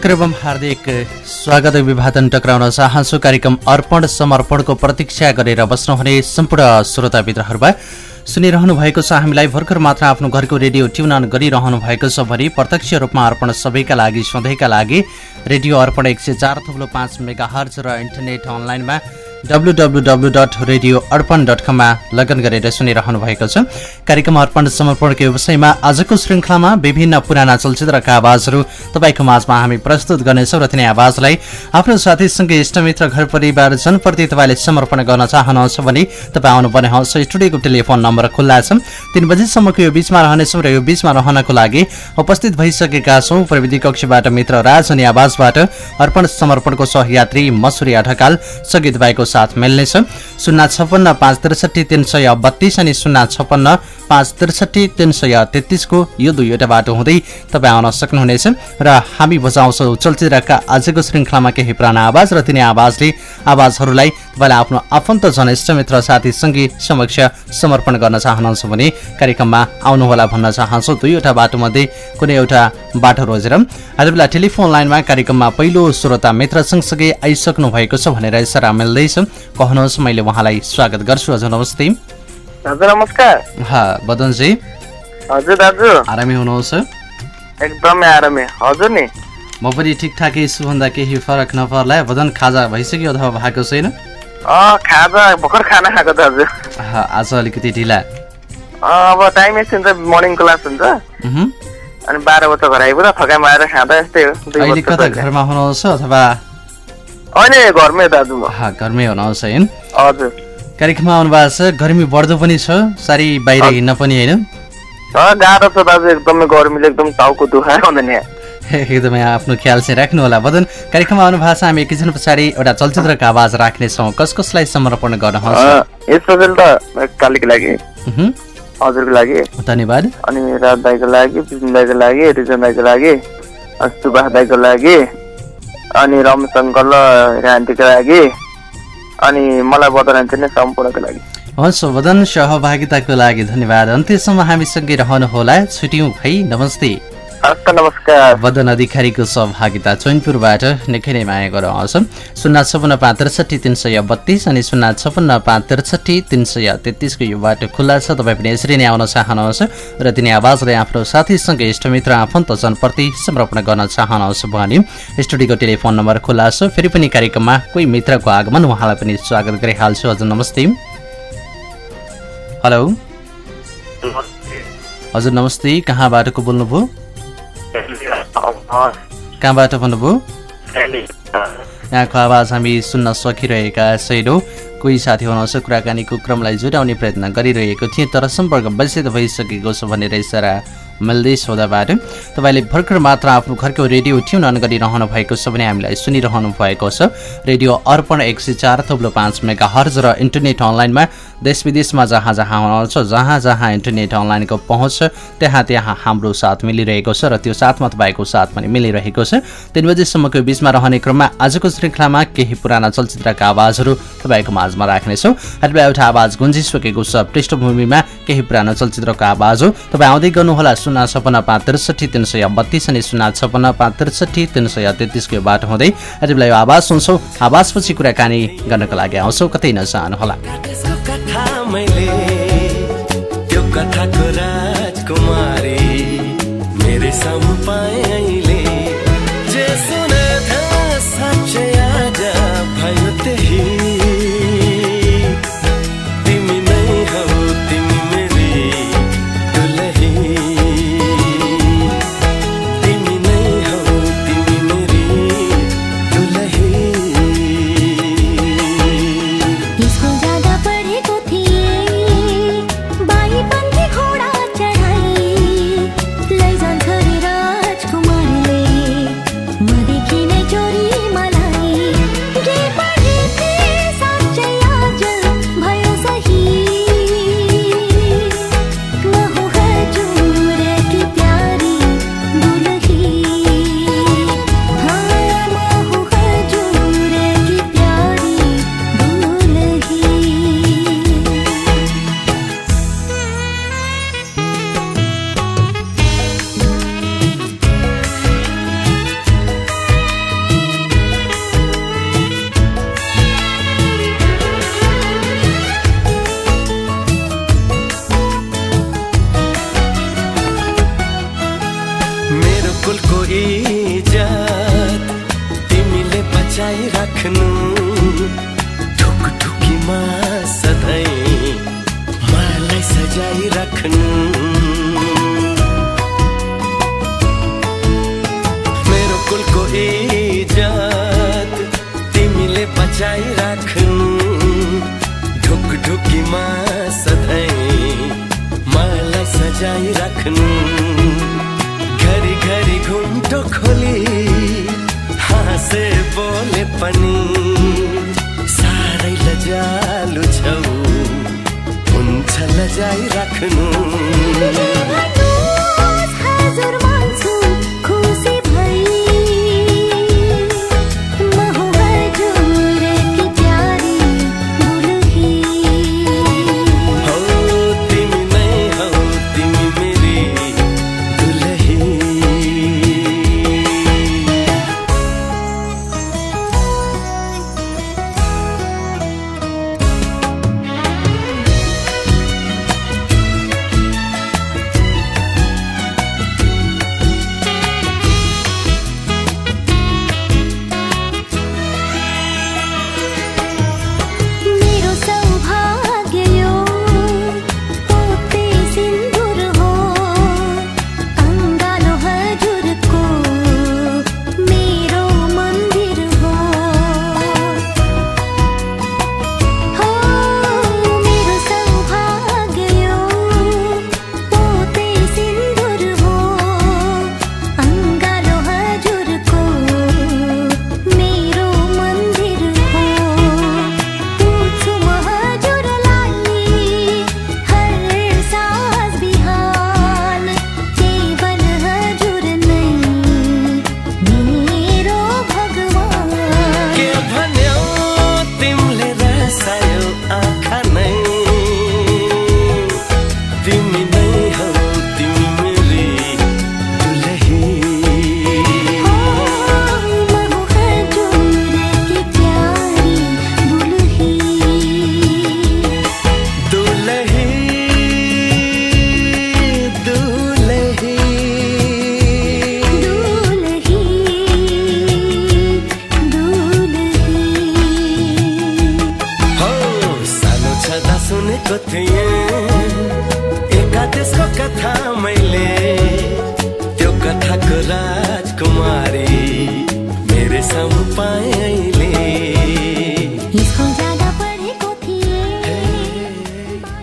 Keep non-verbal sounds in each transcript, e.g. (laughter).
नमस्कार एवं हार्दिक स्वागत अभिवादन टक्राउन चाहन्छु। कार्यक्रम अर्पण समर्पणको प्रतीक्षा गरेर बस्नुहुने सम्पूर्ण श्रोता मित्रहरूमा सुनिरहनु भएको छ हामीलाई भर्खर मात्र आफ्नो घरको रेडियो ट्युन अन गरिरहनु भएको छ भने प्रत्यक्ष रूपमा अर्पण सबैका लागि सधैँका लागि। रेडियो अर्पण एक सय चार थुप्रो पाँच मेगा हर्ज र इन्टरनेट अनलाइनमा W W W dot radio Arpan dot कममा लगन गरेर सुनिरहनु भएको छ। कार्यक्रम अर्पण समर्पणको व्यवसायमा आजको श्रृङ्खलामा विभिन्न पुराना चलचित्रका आवाजहरू तपाईँको माझमा हामी प्रस्तुत गर्नेछौँ र तिनी आवाजलाई आफ्नो साथीसँगै इष्टमित्र घर परिवार जनप्रति तपाईँले समर्पण गर्न चाहनुहुन्छ भने तपाईँ आउनुपर्ने हस् स्टुडियोको टेलिफोन नम्बर खुल्ला छ। तिन बजीसम्मको यो बिचमा रहनेछौँ र यो बिचमा रहनको लागि उपस्थित भइसकेका छौँ प्रविधि कक्षबाट मित्र राज अनि आवाजबाट अर्पण समर्पणको सहयात्री मसुरी ढकाल सगित भएको साथ मिल्नेछ। शून्य छपन्न पाँच त्रिसठी तिन सय बत्तिस अनि शून्य छपन्न पाँच त्रिसठी तिन सय तेत्तिसको यो दुईवटा बाटो हुँदै तपाईँ आउन सक्नुहुनेछ। र हामी बजाउँछौँ चलचित्रका आजको श्रृङ्खलामा केही पुराना आवाज र तिनी आवाजले आवाजहरूलाई तपाईँलाई आफ्नो आफन्त जनिष्ठ मित्र साथीसँगै समक्ष समर्पण गर्न चाहनुहुन्छ भने कार्यक्रममा आउनुहोला भन्न चाहन्छौँ। दुईवटा बाटोमध्ये कुनै एउटा बाटो रोजेर बेला टेलिफोन लाइनमा कार्यक्रममा पहिलो श्रोता मित्र सँगसँगै आइसक्नु भएको छ भनेर इसारा मिल्दैछ। कहनुहोस् मैले उहाँलाई स्वागत गर्छु। हजुर नमस्ते। हजुर नमस्कार। बदनजी। हजुर दाजु। आरामै हुनुहोस् एकदमै आरामै। हजुर नि। म पनि ठिकठाकै छु भन्दा केही फरक नपर्ला बदन खाजा भइसक्यो अथवा भएको छैन? खाजा भर्खर खाना खाएको दाजु। आज अलिकति ढिला। अब टाइम मर्निङ क्लास हुन्छ। अनि बाह्र बजे घर आइपुग्दा थकाइमा आएर खाँदा यस्तै हो। अहिले कता घरमा हुनुहुन्छ अथवा घरमै दाजु म। घरमै हुनुहुन्छ होइन हजुर। कार्यक्रममा आउनु भएको छ गर्मी बढ्दो पनि छ साह्रै बाहिर हिँड्न पनि होइन गाह्रो छ दाजु एकदमै गर्मीले एकदम टाउको दुखायो हुँदैन (laughs) एकदमै आफ्नो ख्याल चाहिँ राख्नु होला। बदन कार्यक्रममा आउनु भएको छ हामी एकैछिन पछाडि एउटा चलचित्रको आवाज राख्नेछौँ। कस कसलाई समर्पण उहुँ। हजुरको लागि। धन्यवाद। अनि राज दाईको लागि दाईको लागि रिजन दाईको लागि सुभाष दाईको लागि। अनि रमेश अङ्कल र आन्टीको लागि। अनि मलाई बदलाइन्छ नि सम्पूर्णको लागि। हस् वदन सहभागिताको लागि धन्यवाद। अन्त्यसम्म हामीसँगै रहनुहोला। छुट्यौँ भाइ। नमस्ते। नमस्कार। वदन अधिकारीको सहभागिता चैनपुरबाट निकै नै माया गराउँछ शून्य छपन्न पाँच त्रिसठी तिन सय बत्तिस अनि शून्य छपन्न पाँच त्रिसठी तिन सय तेत्तिसको यो बाटो खुल्ला छ। तपाईँ पनि यसरी नै आउन चाहनुहुन्छ र तिनी आवाजलाई आफ्नो साथीसँग इष्टमित्र आफन्तजनप्रति समर्पण गर्न चाहनुहुन्छ भने स्टुडियोको टेलिफोन नम्बर खुल्ला छ। फेरि पनि कार्यक्रममा कोही मित्रको आगमन उहाँलाई पनि स्वागत गरिहाल्छु। हजुर नमस्ते। हेलो। हजुर नमस्ते। कहाँबाट बोल्नुभयो? कहाँबाट भन्नुभयो? यहाँको आवाज हामी सुन्न सकिरहेका छैनौँ। कोही साथी हुनुहुन्छ कुराकानीको क्रमलाई जोडाउने प्रयत्न गरिरहेको थिएँ तर सम्पर्क विच्छेद भइसकेको छ भनेर इसारा मिल्दैछ हुँदाबाट तपाईँले भर्खर मात्र आफ्नो घरको रेडियो ट्युन अन गरिरहनु भएको छ भने हामीलाई सुनिरहनु भएको छ। रेडियो अर्पण एक सय चार थप्लो पाँच मेगा हर्ज र इन्टरनेट अनलाइनमा देश विदेशमा जहाँ जहाँ हुनुहुन्छ जहाँ जहाँ इन्टरनेट अनलाइनको पहुँच छ त्यहाँ त्यहाँ हाम्रो साथ मिलिरहेको छ र त्यो साथमा तपाईँको साथ पनि मिलिरहेको छ। तिन बजीसम्मको बिचमा रहने क्रममा आजको श्रृङ्खलामा केही पुराना चलचित्रका आवाजहरू तपाईँको माझमा राख्नेछौँ। अहिले एउटा आवाज गुन्जिसकेको छ। पृष्ठभूमिमा केही पुरानो चलचित्रको आवाज हो। तपाईँ आउँदै गर्नुहोला शून्य छपन्न पाँच त्रिसठी तिन सय बत्तिस अनि शून्य छपन्न पाँच त्रिसठी तिन सय तेत्तिसको यो बाटो हुँदै बेला यो आवाज सुन्छौँ। आवाजपछि कुराकानी गर्नको लागि आउँछौँ। कतै नचाहनुहोला कथाको राजकुमारी।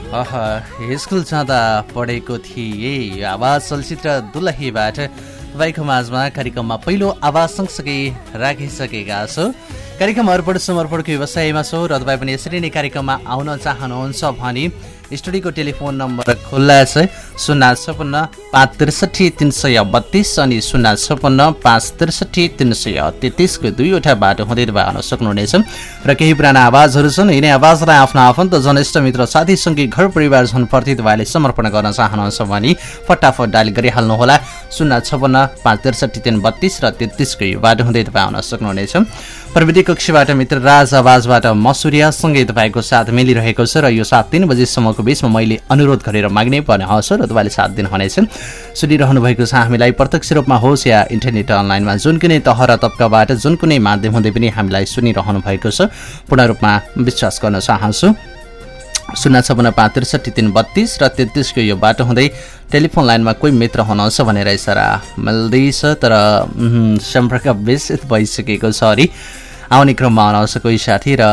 अह स्कुल जाँदा पढेको थिएँ। आवाज चलचित्र दुलहीबाट तपाईँको माझमा कार्यक्रममा पहिलो आवाज सँगसँगै राखिसकेका छौँ। कार्यक्रम अर्पण समर्पणको व्यवसायमा छौँ र तपाईँ पनि यसरी नै कार्यक्रममा आउन चाहनुहुन्छ भने स्टुडियोको टेलिफोन नम्बर खुल्ला छ। शून्य छपन्न पाँच त्रिसठी तिन सय बत्तिस अनि शून्य छपन्न पाँच त्रिसठी तिन सय तेत्तिसको दुईवटा बाटो हुँदै तपाईँ आउन सक्नुहुनेछ। र केही पुराना आवाजहरू छन् यिनै आवाजलाई आफ्नो आफन्त जनइष्ट मित्र साथीसँगै घर परिवार झनप्रति तपाईँले समर्पण गर्न चाहनुहुन्छ भने फटाफट डायल गरिहाल्नुहोला। शून्य छपन्न पाँच त्रिसठी तिन बत्तिस र तेत्तिसको यो बाटो हुँदै तपाईँ आउन सक्नुहुनेछ। प्रविधि कक्षबाट मित्र राज आवाजबाट मसुरियासँगै तपाईँको साथ मिलिरहेको छ र यो सात तिन बजीसम्मको बिचमा मैले अनुरोध गरेर माग्नै पर्ने हवस् र तपाईँले साथ दिनुहुनेछ सुनिरहनु भएको छ हामीलाई प्रत्यक्ष रूपमा होस् या इन्टरनेट अनलाइनमा जुन कुनै तह र तब्काबाट जुन कुनै माध्यम हुँदै पनि हामीलाई सुनिरहनु भएको छ। पूर्ण रूपमा विश्वास गर्न चाहन्छु। शून्य छपन्न पाँच त्रिसठी तिन बत्तिस र तेत्तिसको यो बाटो हुँदै टेलिफोन लाइनमा कोही मित्र हुनुहुन्छ भनेर इसारा मिल्दैछ तर सम्पर्क विस्तृत भइसकेको छ अरे। आउने क्रममा हुनुहुन्छ कोही साथी र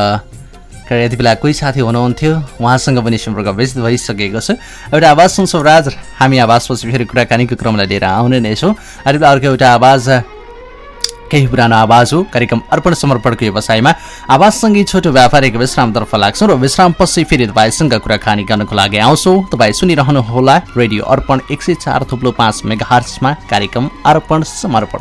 यति बेला कोही साथी हुनुहुन्थ्यो उहाँसँग पनि सम्पर्क व्यस्त भइसकेको छ। एउटा आवाज सुन्छौँ राज हामी आवाजपछि फेरि कुराकानीको क्रमलाई लिएर आउने नै छौँ। बेला अर्को एउटा आवाज केही पुरानो आवाज हो कार्यक्रम अर्पण समर्पणको व्यवसायमा। आवाजसँगै छोटो व्यापारिक विश्रामतर्फ लाग्छौँ र विश्रामपछि फेरि तपाईँसँग कुराकानी गर्नको लागि आउँछौँ। तपाईँ सुनिरहनुहोला रेडियो अर्पण एक सय चार थुप्लो पाँच मेगाहर्समा कार्यक्रम अर्पण समर्पण।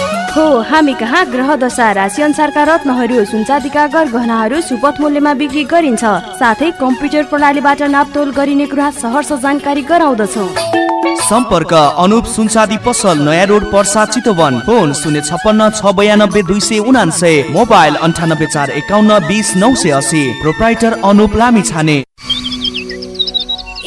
हो हामी कहाँ ग्रह दशा राशि अनुसारका रत्नहरू सुनचाँदीका गहनाहरू सुपथ मूल्यमा बिक्री गरिन्छ। साथै कम्प्युटर प्रणालीबाट नापतोल गरिने कुरा सहर्ष जानकारी गराउँदछौ। सम्पर्क अनुप सुनसादी पसल नयाँ रोड पर्सा चितवन। फोन शून्य छप्पन्न छ बयानब्बे दुई सय उनान्सय मोबाइल अन्ठानब्बे चार एकाउन्न बिस नौ सय असी प्रोप्राइटर अनुप लामी छाने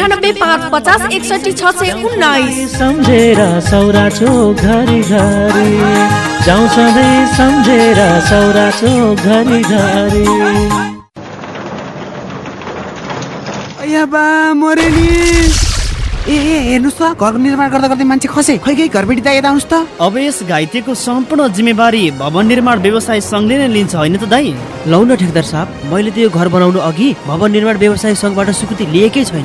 अन्ठानब्बे पाँच पचास एकसठी छ सय उन्नाइस। सम्झेर सौरा चोक घरि घरि। जाउँ सधैँ सम्झेर सौरा चोक घरि घरि। ए ए हेर्नुहोस् त घर निर्माण गर्दा गर्दै मान्छे खसे। खै खै घरबेटी दाइ यता आउनुहोस् त। अब यस घाइतेको सम्पूर्ण जिम्मेवारी भवन निर्माण व्यवसाय सङ्घले नै लिन्छ होइन त दाई? लौ न ठेकदार साहब मैले त यो घर बनाउनु अघि भवन निर्माण व्यवसाय सङ्घबाट स्वीकृति लिएकै छैन।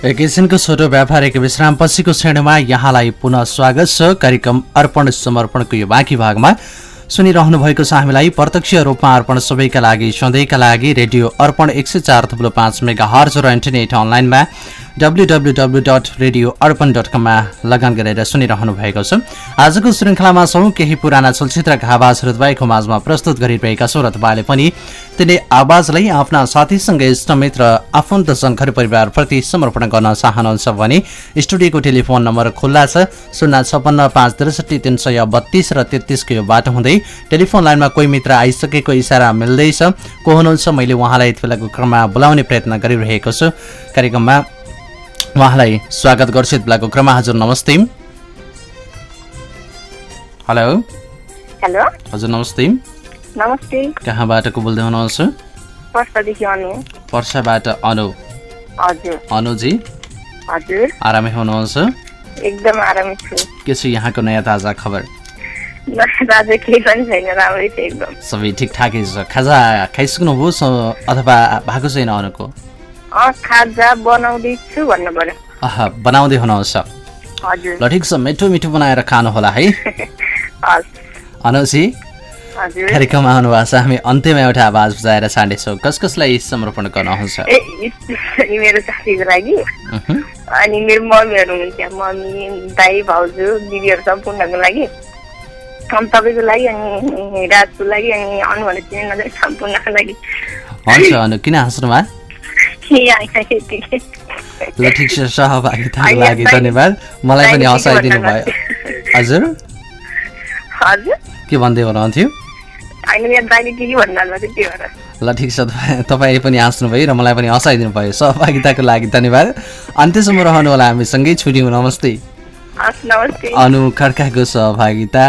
एकैछिनको छोटो व्यापारिक विश्राम पछिको श्रेणीमा यहाँलाई पुनः स्वागत छ। कार्यक्रम अर्पण समर्पणको यो बाँकी भागमा सुनिरहनु भएको छ हामीलाई। प्रत्यक्ष रूपमा अर्पण सबैका लागि सधैँका लागि रेडियो अर्पण एक सय चार थुप्रो पाँच मेगा हर्ज र इन्टरनेट अनलाइनमा डट रेडियो अर्पण लगन गरेर सुनिरहनु भएको छ। आजको श्रृङ्खलामा छौँ केही पुराना चलचित्रका आवाजहरू तपाईँको माझमा प्रस्तुत गरिरहेका छौँ र तपाईँले पनि तिनै आवाजलाई आफ्ना साथीसँग इष्टमित्र आफन्तजन घर परिवारप्रति समर्पण गर्न चाहनुहुन्छ भने स्टुडियोको टेलिफोन नम्बर खुल्ला छ शून्य छप्पन्न पाँच त्रिसठी तिन सय बत्तिस र तेत्तिसको यो बाटो हुँदै टेलिफोन लाइनमा कोही मित्र आइसकेको इसारा मिल्दैछ। को हुनुहुन्छ? मैले उहाँलाई यति बेलाको क्रममा बोलाउने प्रयत्न गरिरहेको छु। कार्यक्रममा उहाँलाई स्वागत गर्छु यति बेलाको क्रममा। हजुर नमस्ते। हेलो। हेलो। हजुर नमस्ते। नमस्ते। कहाँबाट को बोल्दै हुनुहुन्छ? पर्साबाट अनु। हजुर। अनुजी। हजुर। आरामै हुनुहुन्छ? एकदम आरामै छु। के छ यहाँको नयाँ ताजा खबर? पनि छैन राम्रै छ सबै खाजा खाइसक्नुभयो अथवा भएको छैन अनुको अँ खाजा बनाउँदैछु भन्नु पर्यो अह बनाउँदै हुनुहुन्छ ल ठिक छ मिठो मिठो बनाएर खानु होला है अनुजी हजुर कार्यक्रममा आउनुभएको छ हामी अन्त्यमा एउटा आवाज बुझाएर छाड्नेछौँ कस कसलाई समर्पण गर्नुहुन्छ मेरो साथीको लागि। अनि मेरो मम्मीहरू हुनुहुन्थ्यो मम्मी दाई भाउजू दिदीहरू सम्पूर्णको लागि तपाईँको लागि अनि राजको लागि अनि अनुहार चिने नजर सम्पूर्णको लागि। हुन्छ अनु किन हाँस्नुभयो ल ठिक छ सहभागिताको लागि धन्यवाद। मलाई पनि हँसाइदिनु भयो। हजुर? के भन्दै हुनुहुन्थ्यो? ल ठिक छ तपाईँ पनि हाँस्नुभयो र मलाई पनि हँसाइदिनु भयो। सहभागिताको लागि धन्यवाद। अन्त्यसम्म रहनु होला हामीसँगै। छुट्यौँ नमस्ते। अनु खड्काको सहभागिता।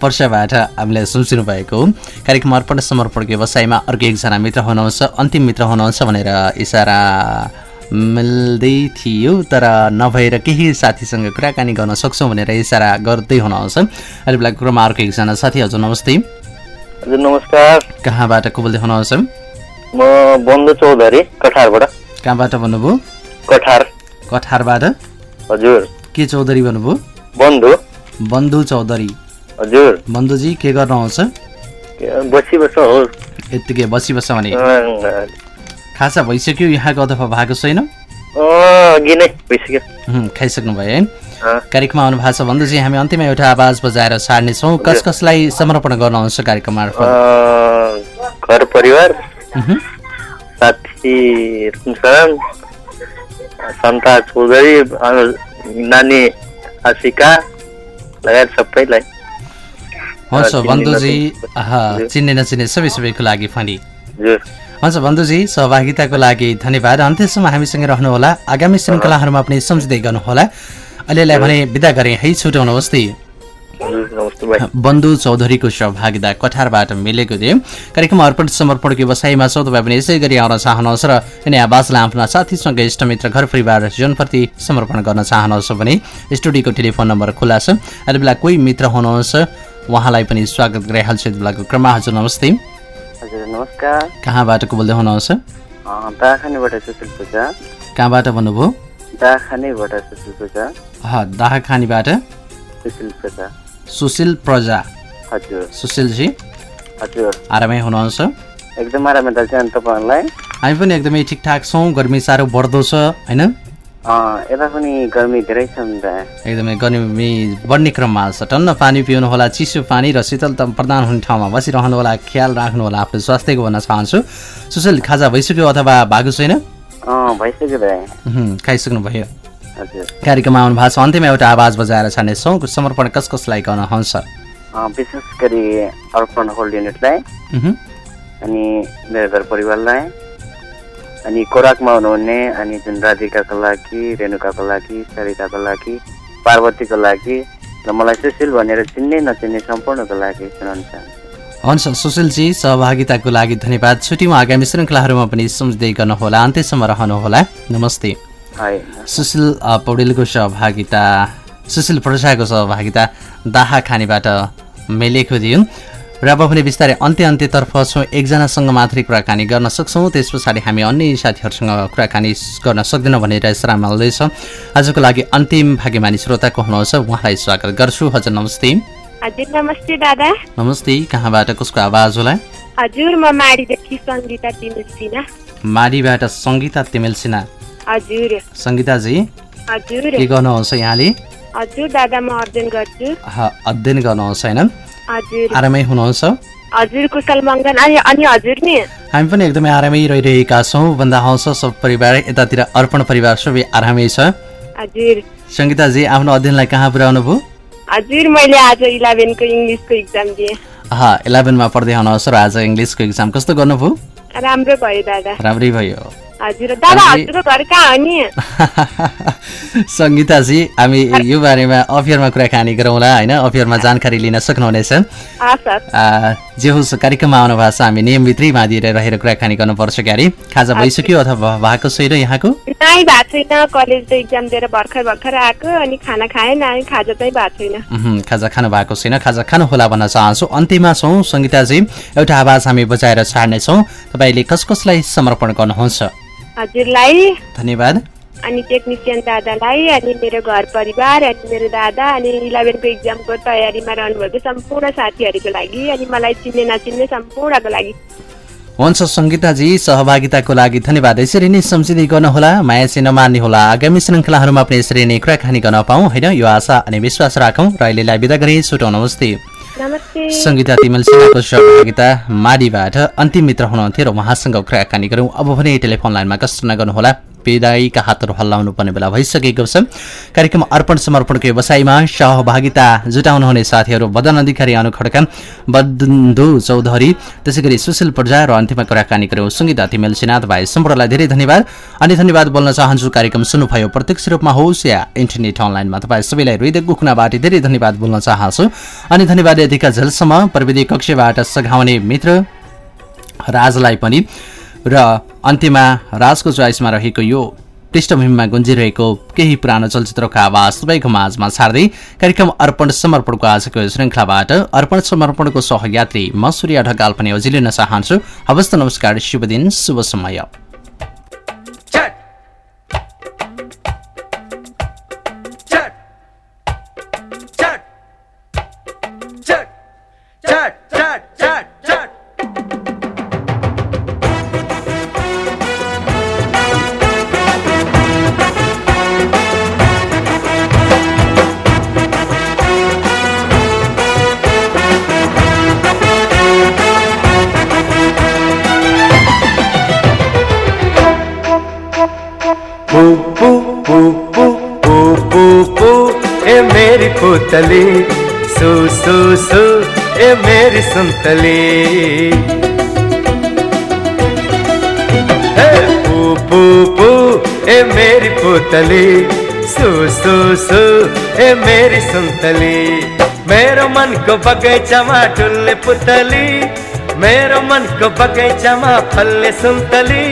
पर्साबाट हामीलाई सुनिनु भएको हो कार्यक्रम अर्पण समर्पणको व्यवसायमा अर्को एकजना मित्र हुनुहुन्छ अन्तिम मित्र हुनुहुन्छ भनेर इसारा मिल्दै थियो तर नभएर केही साथीसँग कुराकानी गर्न सक्छौँ भनेर इसारा गर्दै हुनुहुन्छ। अहिले बेला कुरोमा अर्को एकजना साथी हजुर नमस्ते। हजुर नमस्कार। कहाँबाट को बोल्दै हुनुहुन्छ? म बन्धु चौधरी कठारबाट। कहाँबाट भन्नुभयो? कठार। कठारबाट? हजुर। के चौधरी भन्नुभयो? बन्धु। बन्धु चौधरी। हजुर। बन्धुजी के गर्नुहुन्छ बसी बस हो। यत्तिकै बसी बस्छ भने खासा भइसक्यो यहाँको अथवा भएको छैन? खाइसक्नु भयो है। कार्यक्रममा आउनु भएको छ भन्दैछ हामी अन्त्यमा एउटा आवाज बजाएर छाड्नेछौँ कस कसलाई समर्पण गर्नुहुन्छ कार्यक्रम मार्फत घर परिवार। साथी सन्ता चौधरी नानी आशिका लगायत सबैलाई। हुन्छ बन्धुजी चिन्ने नचिन्ने सबै सबैको लागि फनी। हजुर हुन्छ बन्धुजी सहभागिताको लागि धन्यवाद। अन्त्यसम्म हामीसँग रहनुहोला। आगामी श्रृङ्खलाहरूमा पनि सम्झिँदै गर्नुहोला। अहिलेलाई भने विदा गरेँ। है छुट्याउनुहोस् ती। बन्धु चौधरीको सहभागिता कठारबाट मिलेको थियो। कार्यक्रम अर्पण समर्पणको व्यवसायमा छ तपाईँ पनि यसै गरी आउन चाहनुहोस् र यिनी आवाजलाई आफ्ना साथीसँग इष्टमित्र घर परिवार जनप्रति समर्पण गर्न चाहनुहोस् भने स्टुडियोको टेलिफोन नम्बर खुला छ। यति बेला कोही मित्र हुनुहुन्छ। उहाँलाई पनि स्वागत गराइहाल्छु यति बेलाको क्रममा। हजुर नमस्ते। हजुर नमस्कार। कहाँबाट को बोल्दै हुनुहुन्छ कहाँबाट भन्नुभयो? दाखानेबाट सुशील प्रजा। हजुर। सुशीलजी। हजुर। आरामै हुनुहुन्छ? एकदम आरामै दाजु तपाईँहरूलाई? हामी पनि एकदमै ठिकठाक छौँ। गर्मी साह्रो बढ्दो छ होइन? यता पनि गर्मी धेरै छ नि त। एकदमै गर्मी बढ्ने क्रममा छ टन्न पानी पिउनु होला चिसो पानी र शीतलता प्रदान हुने ठाउँमा बसिरहनु होला ख्याल राख्नु होला आफ्नो स्वास्थ्यको भन्न चाहन्छु। सुशील खाजा भइसक्यो अथवा भएको छैन? अँ भइसक्यो दाइ उहुँ, खाइसक्नु भयो। हजुर। कार्यक्रममा आउनु भएको छ। अन्त्यमा एउटा आवाज बजाएर छानेछौँ समर्पण कस कसलाई गर्नुहुन्छ विशेष गरी अर्पण होल्ड युनिटलाई अनि मेरो घर परिवारलाई। अनि कोराकमा हुनुहुने अनि जुन राधिकाको लागि रेणुकाको लागि सरिताको लागि पार्वतीको लागि र मलाई सुशील भनेर चिन्ने नचिन्ने सम्पूर्णको लागि सुनाउन चाहन्छु हुन्छ सुशीलजी सहभागिताको लागि धन्यवाद। छुट्टीमा आगामी श्रृङ्खलाहरूमा पनि सम्झिँदै गर्नुहोला। अन्त्यसम्म रहनुहोला। नमस्ते। सुशील पौडेलको सहभागिता सुशील प्रसाको सहभागिता दाहा खानेबाट मिलेको थियो र अब भने बिस्तारै अन्त्य अन्त्यतर्फ छौँ। एकजनासँग मात्रै कुराकानी गर्न सक्छौँ। त्यस पछाडि हामी अन्य साथीहरूसँग कुराकानी गर्न सक्दैनौँ भनेर सराम मिल्दैछ आजको लागि अन्तिम भाग्यमानी श्रोताको हुनुहुन्छ। उहाँलाई स्वागत गर्छु। हजुर नमस्ते। हजुर नमस्ते दादा। नमस्ते। कहाँबाट कसको आवाज होला? हजुर म माडीदेखि सङ्गीता तिमिल सिन्हा। माडीबाट सङ्गीता तिमेल सिन्हा। हजुर। सङ्गीताजी हजुर। के गर्नुहुन्छ यहाँले? हजुर दादा म अध्ययन गर्छु। अध्ययन गर्नुहुन्छ होइन? आरामै हुनुहुन्छ? हजुर कुशल मङ्गन अनि अनि हजुर नि। हामी पनि एकदमै आरामै रहिरहेका छौँ। भन्दा हौस सब परिवार यतातिर अर्पण परिवार सबै आरामै छ। हजुर। सङ्गीताजी आफ्नो अध्ययनलाई कहाँ पुर्याउनु भयो? हजुर मैले आज इलेभेनको इङ्ग्लिसको इक्जाम दिएँ। हा इलेभेनमा पढ्दै हुनुहुन्छ र आज इङ्ग्लिसको इक्जाम कस्तो गर्नुभयो? राम्रो भयो दादा। राम्रै भयो। (laughs) सङ्गीताजी हामी। यो बारेमा अफियरमा कुराकानी गरौँला होइन? अफियरमा (laughs) जानकारी लिन सक्नुहुनेछ। जे होस् कार्यक्रममा आउनु भएको छ हामी नियमभित्रै बाँधिएर रहेर कुराकानी गर्नुपर्छ क्यारे। खाजा भइसक्यो अथवा भएको छैन यहाँको? नै भएको छैन। कलेजको इक्जाम दिएर भर्खर भर्खर आएको अनि खाना खाजा चाहिँ भएको छैन। उहुँ, खाजा खानु भएको छैन। खाजा खानु होला भन्न चाहन्छु। अन्त्यमा छौँ सङ्गीताजी एउटा आवाज हामी बजाएर छाड्नेछौँ। तपाईँले कस कसलाई समर्पण गर्नुहुन्छ? हजुरलाई। धन्यवाद। अनि टेक्निसियन दादालाई अनि मेरो घर परिवार अनि मेरो दादा अनि इलेभेनको इक्जामको तयारीमा रहनुभएको सम्पूर्ण साथीहरूको लागि अनि मलाई चिन्ने नचिन्ने सम्पूर्णको लागि। हुन्छ सङ्गीताजी सहभागिताको लागि धन्यवाद। यसरी नै सम्झिँदै गर्नुहोला माया चाहिँ नमान्ने होला। आगामी श्रृङ्खलाहरूमा पनि यसरी नै कुराकानी गर्न पाऊँ होइन? यो आशा अनि विश्वास राखौँ र अहिलेलाई विदा गरी। छुटौँ नमस्ते। नमस्ते। सङ्गीता तिमल सिन्हाको सहभागिता माडीबाट अन्तिम मित्र हुनुहुन्थ्यो र उहाँसँग कुराकानी गरौँ। अब भने टेलिफोन लाइनमा कष्ट नगर्नुहोला। विदायीका हातहरू हल्लाउनु पर्ने बेला भइसकेको छ। कार्यक्रम अर्पण समर्पणको व्यवसायमा सहभागिता जुटाउनुहुने साथीहरू बदन अधिकारी अनु खड्का बन्धु चौधरी त्यसै गरी सुशील प्रजा र अन्तिममा कुराकानी गऱ्यौँ सङ्गीता तिमेल सिन्हा भाइ। सम्पूर्णलाई धेरै धन्यवाद। अनि धन्यवाद बोल्न चाहन्छु कार्यक्रम सुन्नुभयो। प्रत्यक्ष रूपमा होस् या इन्टरनेट अनलाइनमा तपाईँ सबैलाई हृदयको कुनाबाट धेरै धन्यवाद बोल्न चाहन्छु। अनि धन्यवाद यतिका झेलसम्म प्रविधि कक्षबाट सघाउने मित्र राजलाई पनि। र अन्त्यमा राजको चोइसमा रहेको यो पृष्ठभूमिमा गुन्जिरहेको केही पुरानो चलचित्रको आवाज तपाईँको माझमा छाड्दै कार्यक्रम अर्पण समर्पणको आजको श्रृङ्खलाबाट अर्पण समर्पणको सहयात्री म सूर्य ढकाल पनि ओझिलिन चाहन्छु। हवस् नमस्कार शुभ दिन शुभ समय। पुतली सू सू सू, ए मेरी संतली। पू पू पू, ए मेरी पुतली, सू सू सू, ए मेरी संतली। मेरो मन को बगैचामा टुल्ले पुतली, मेरो मन को बगैचामा फल्ले सुन्तली।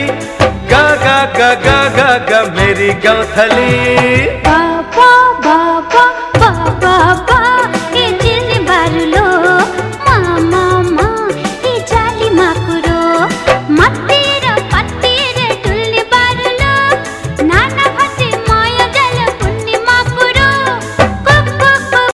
गा गा गा गा गा गा, मेरी गौथली।